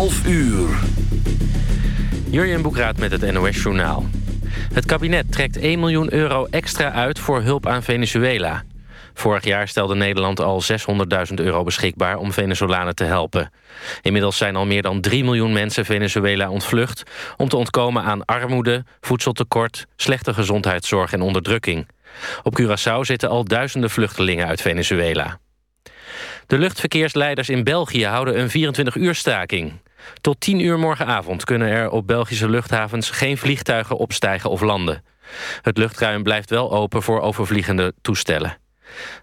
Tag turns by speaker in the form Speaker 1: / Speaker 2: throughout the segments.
Speaker 1: 11 uur.
Speaker 2: Jurjen Boekraat met het NOS Journaal. Het kabinet trekt 1 miljoen euro extra uit voor hulp aan Venezuela. Vorig jaar stelde Nederland al 600.000 euro beschikbaar om Venezolanen te helpen. Inmiddels zijn al meer dan 3 miljoen mensen Venezuela ontvlucht... om te ontkomen aan armoede, voedseltekort, slechte gezondheidszorg en onderdrukking. Op Curaçao zitten al duizenden vluchtelingen uit Venezuela. De luchtverkeersleiders in België houden een 24-uur staking. Tot 10 uur morgenavond kunnen er op Belgische luchthavens... geen vliegtuigen opstijgen of landen. Het luchtruim blijft wel open voor overvliegende toestellen.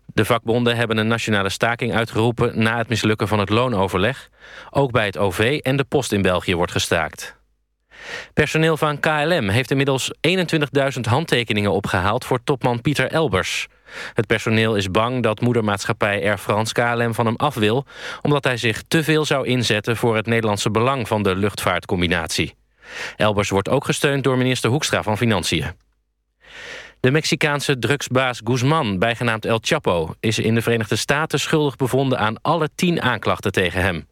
Speaker 2: De vakbonden hebben een nationale staking uitgeroepen... na het mislukken van het loonoverleg. Ook bij het OV en de post in België wordt gestaakt. Personeel van KLM heeft inmiddels 21.000 handtekeningen opgehaald... voor topman Pieter Elbers. Het personeel is bang dat moedermaatschappij Air France KLM van hem af wil... omdat hij zich te veel zou inzetten voor het Nederlandse belang van de luchtvaartcombinatie. Elbers wordt ook gesteund door minister Hoekstra van Financiën. De Mexicaanse drugsbaas Guzman, bijgenaamd El Chapo... is in de Verenigde Staten schuldig bevonden aan alle tien aanklachten tegen hem.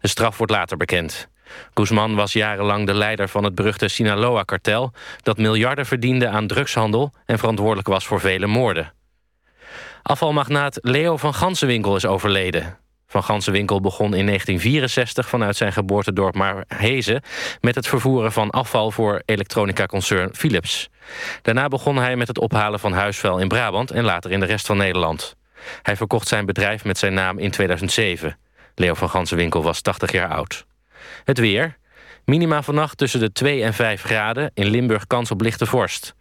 Speaker 2: De straf wordt later bekend. Guzman was jarenlang de leider van het beruchte Sinaloa-kartel... dat miljarden verdiende aan drugshandel en verantwoordelijk was voor vele moorden. Afvalmagnaat Leo van Gansenwinkel is overleden. Van Gansenwinkel begon in 1964 vanuit zijn geboortedorp Marhezen... met het vervoeren van afval voor elektronica-concern Philips. Daarna begon hij met het ophalen van huisvuil in Brabant... en later in de rest van Nederland. Hij verkocht zijn bedrijf met zijn naam in 2007. Leo van Gansenwinkel was 80 jaar oud. Het weer. Minima vannacht tussen de 2 en 5 graden. In Limburg kans op lichte vorst.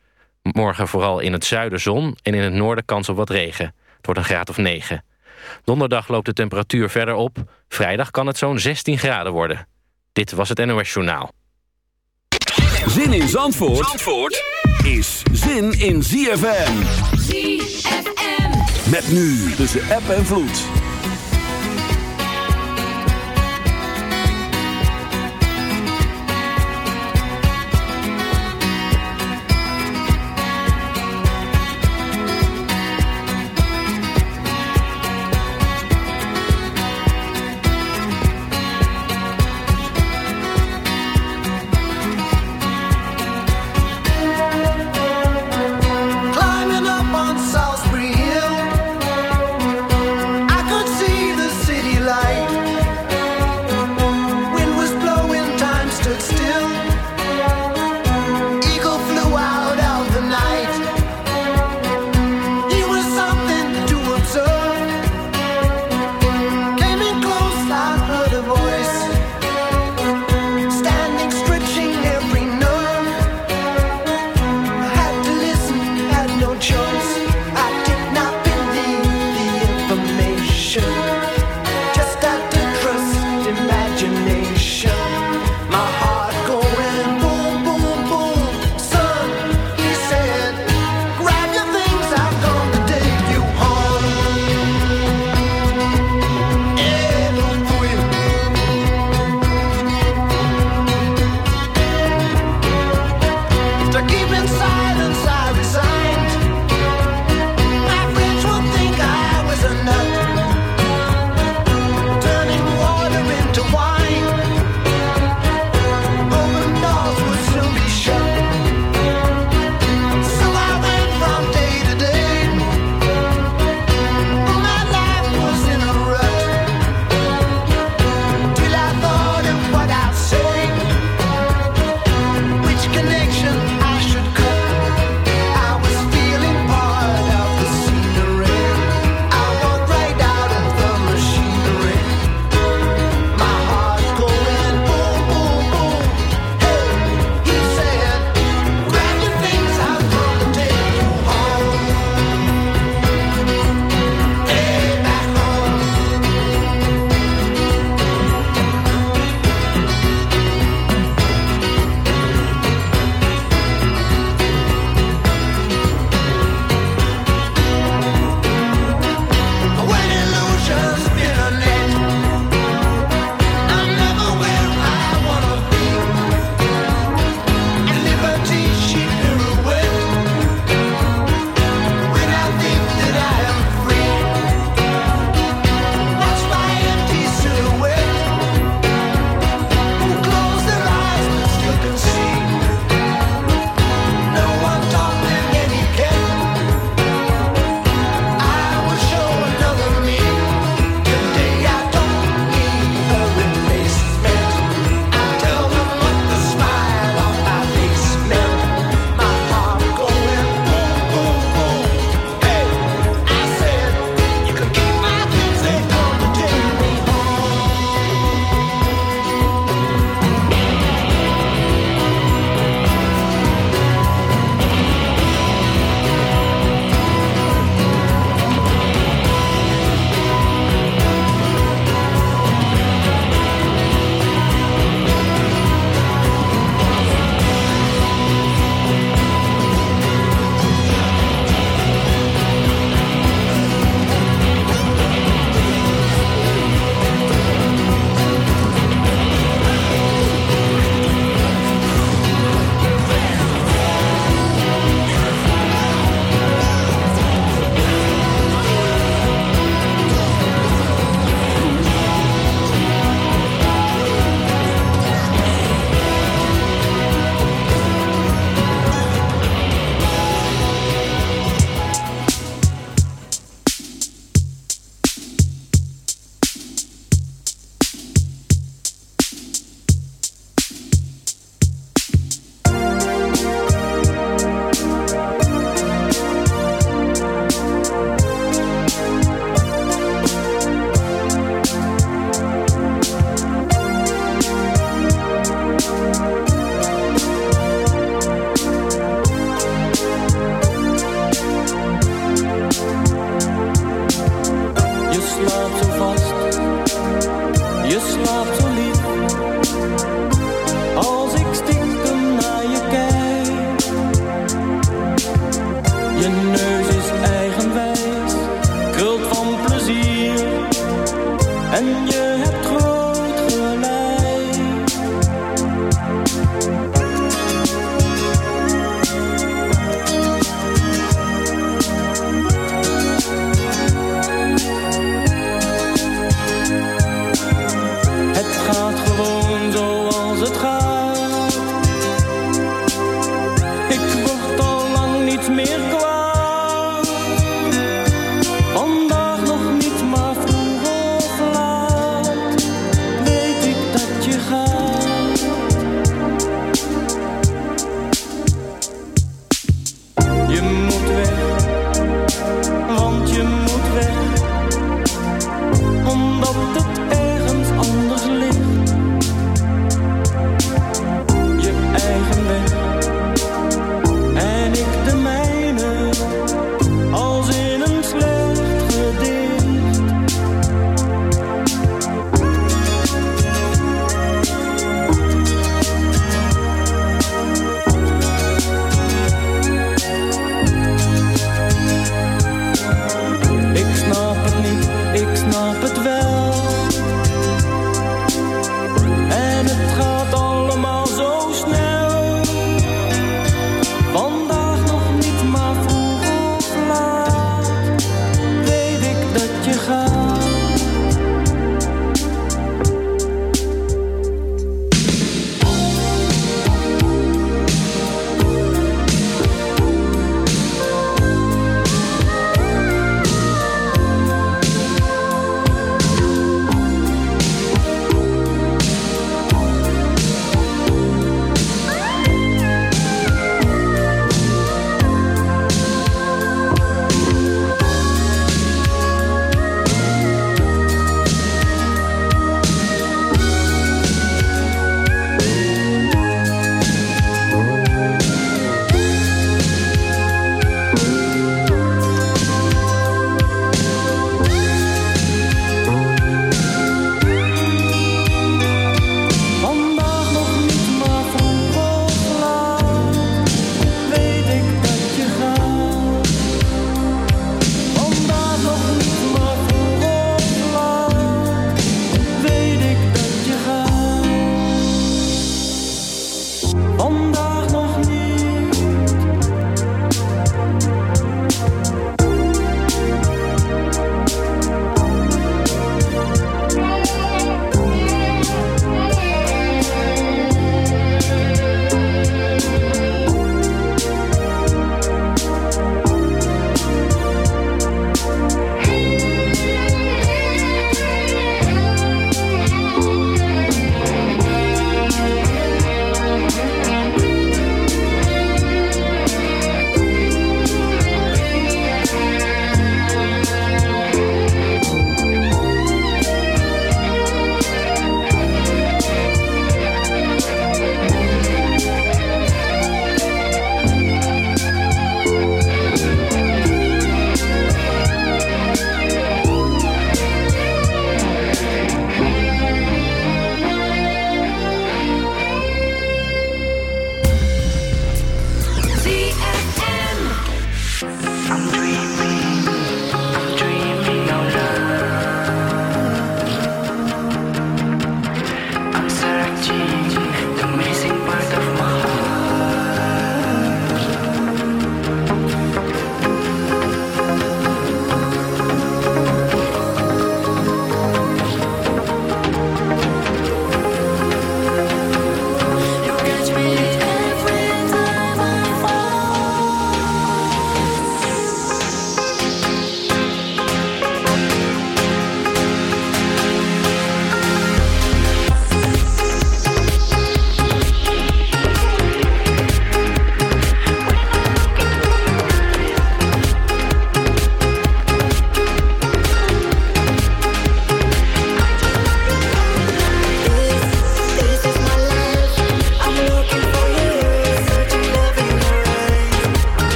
Speaker 2: Morgen vooral in het zuiden zon en in het noorden kans op wat regen. Het wordt een graad of 9. Donderdag loopt de temperatuur verder op. Vrijdag kan het zo'n 16 graden worden. Dit was het NOS Journaal.
Speaker 1: Zin in Zandvoort, Zandvoort is zin in ZFM.
Speaker 3: ZFM.
Speaker 1: Met nu tussen app en vloed.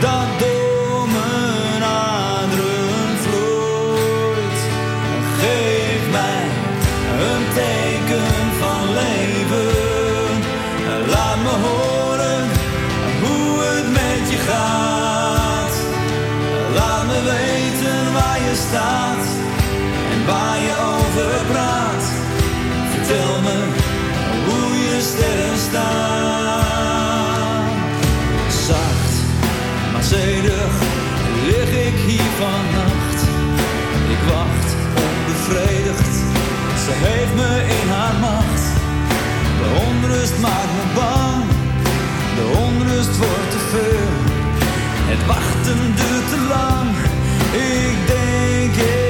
Speaker 4: done this. Het wachten duurt te lang. Ik denk.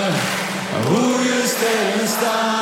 Speaker 5: está.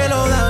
Speaker 5: que
Speaker 6: all out.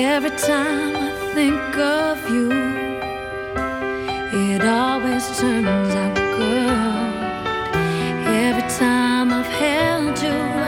Speaker 3: Every time I think of you, it always turns out good. Every time I've held you.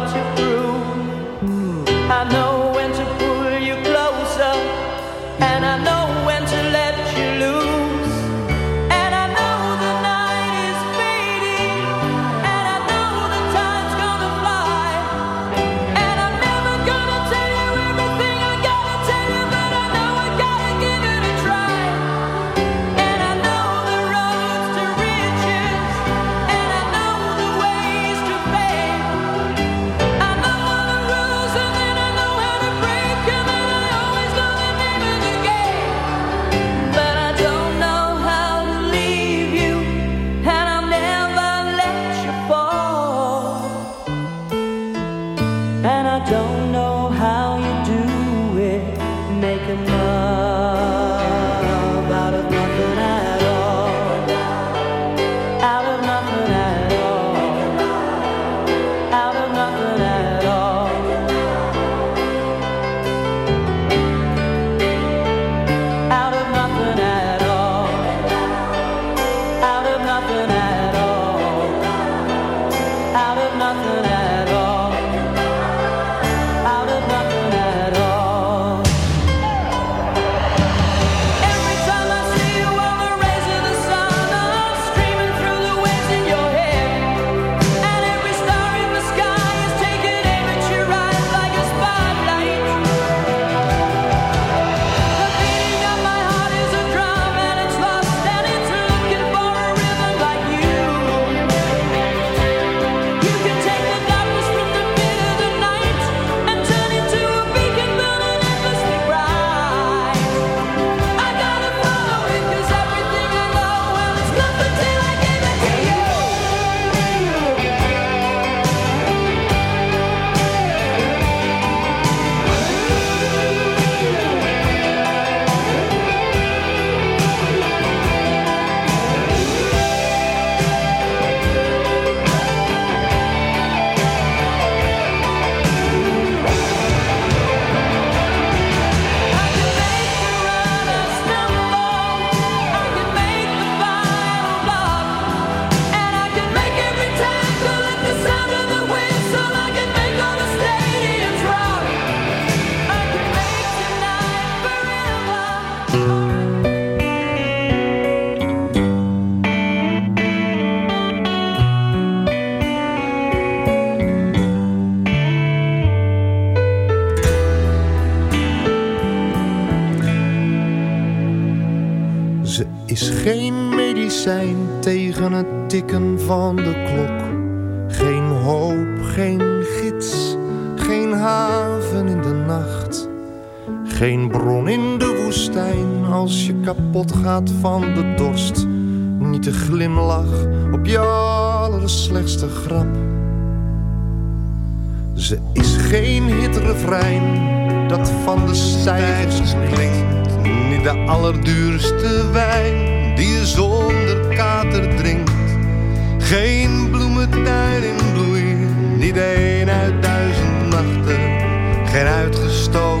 Speaker 7: op je allerslechtste grap. Ze is geen hitrefrein dat van de cijfers klinkt. Niet de allerduurste wijn die je zonder kater drinkt. Geen bloementuin in bloei, niet een uit duizend nachten. Geen uitgestoken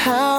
Speaker 1: How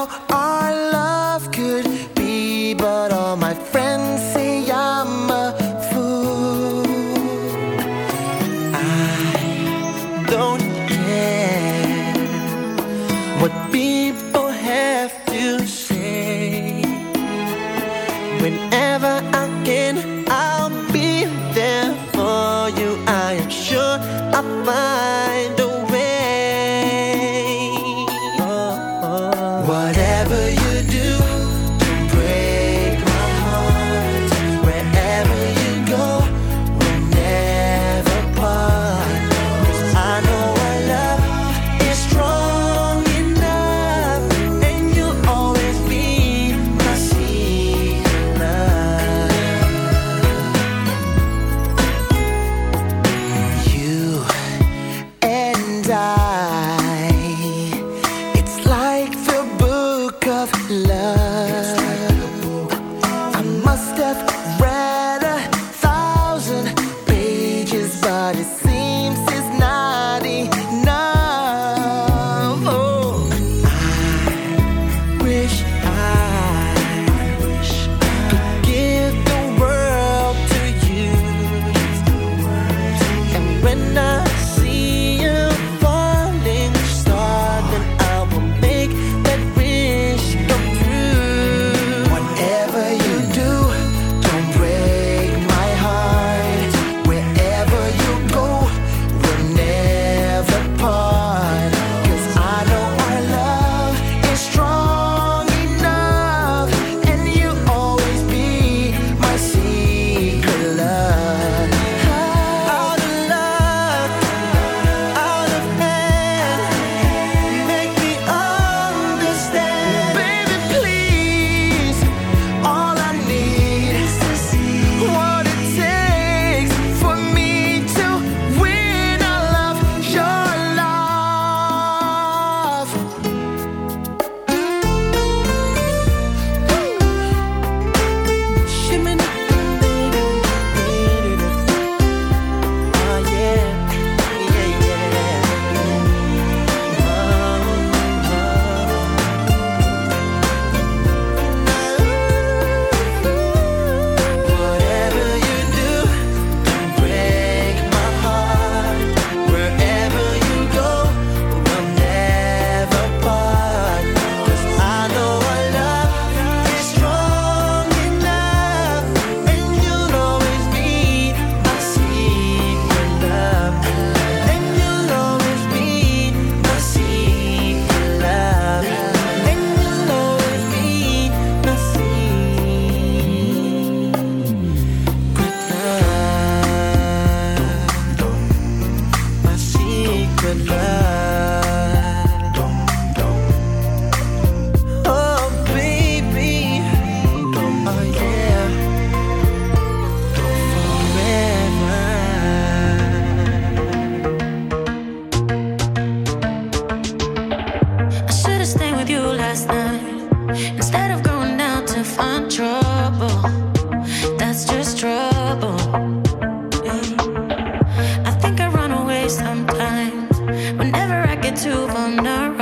Speaker 1: sometimes. Whenever I get too vulnerable.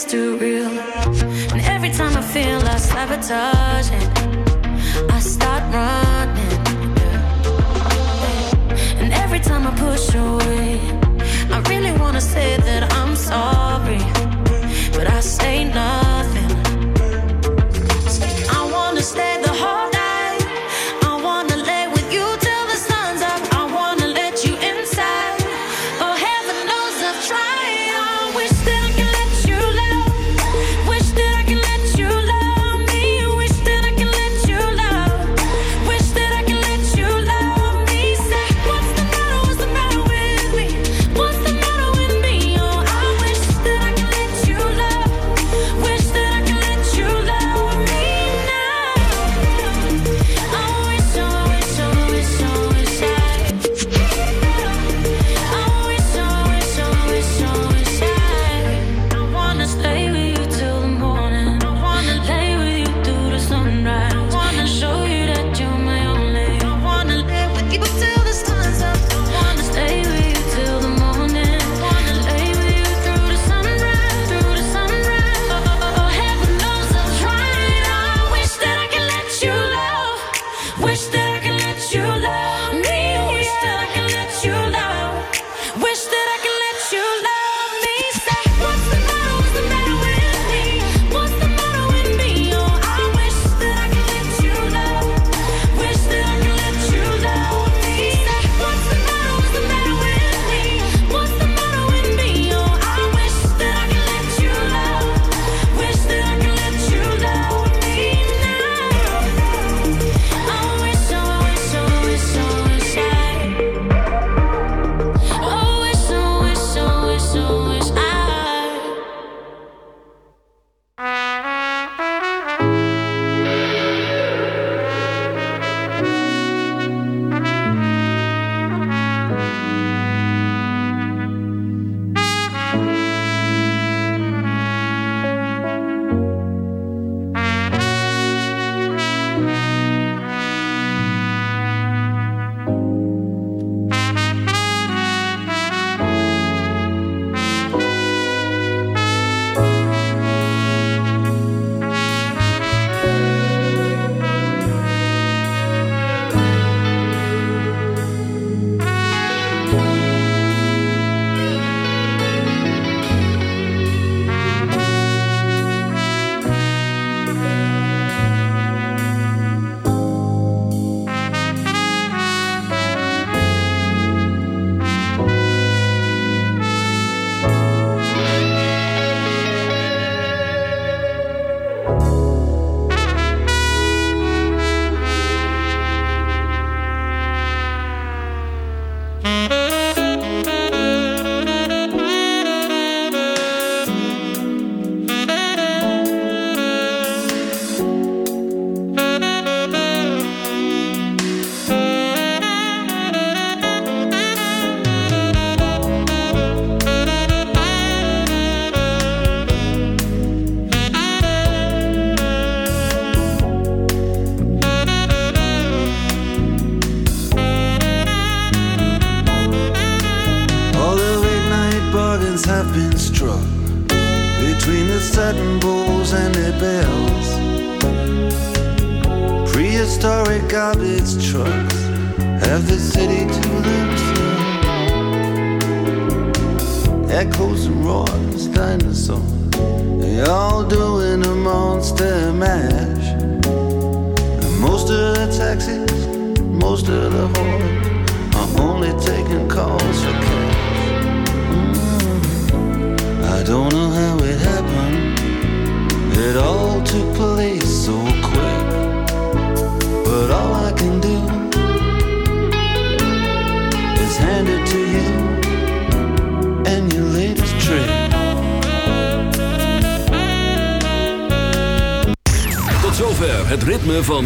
Speaker 1: is
Speaker 3: too real. And every time I feel I sabotaging, I start running. And every time I push away, I really wanna say that I'm sorry, but I say nothing.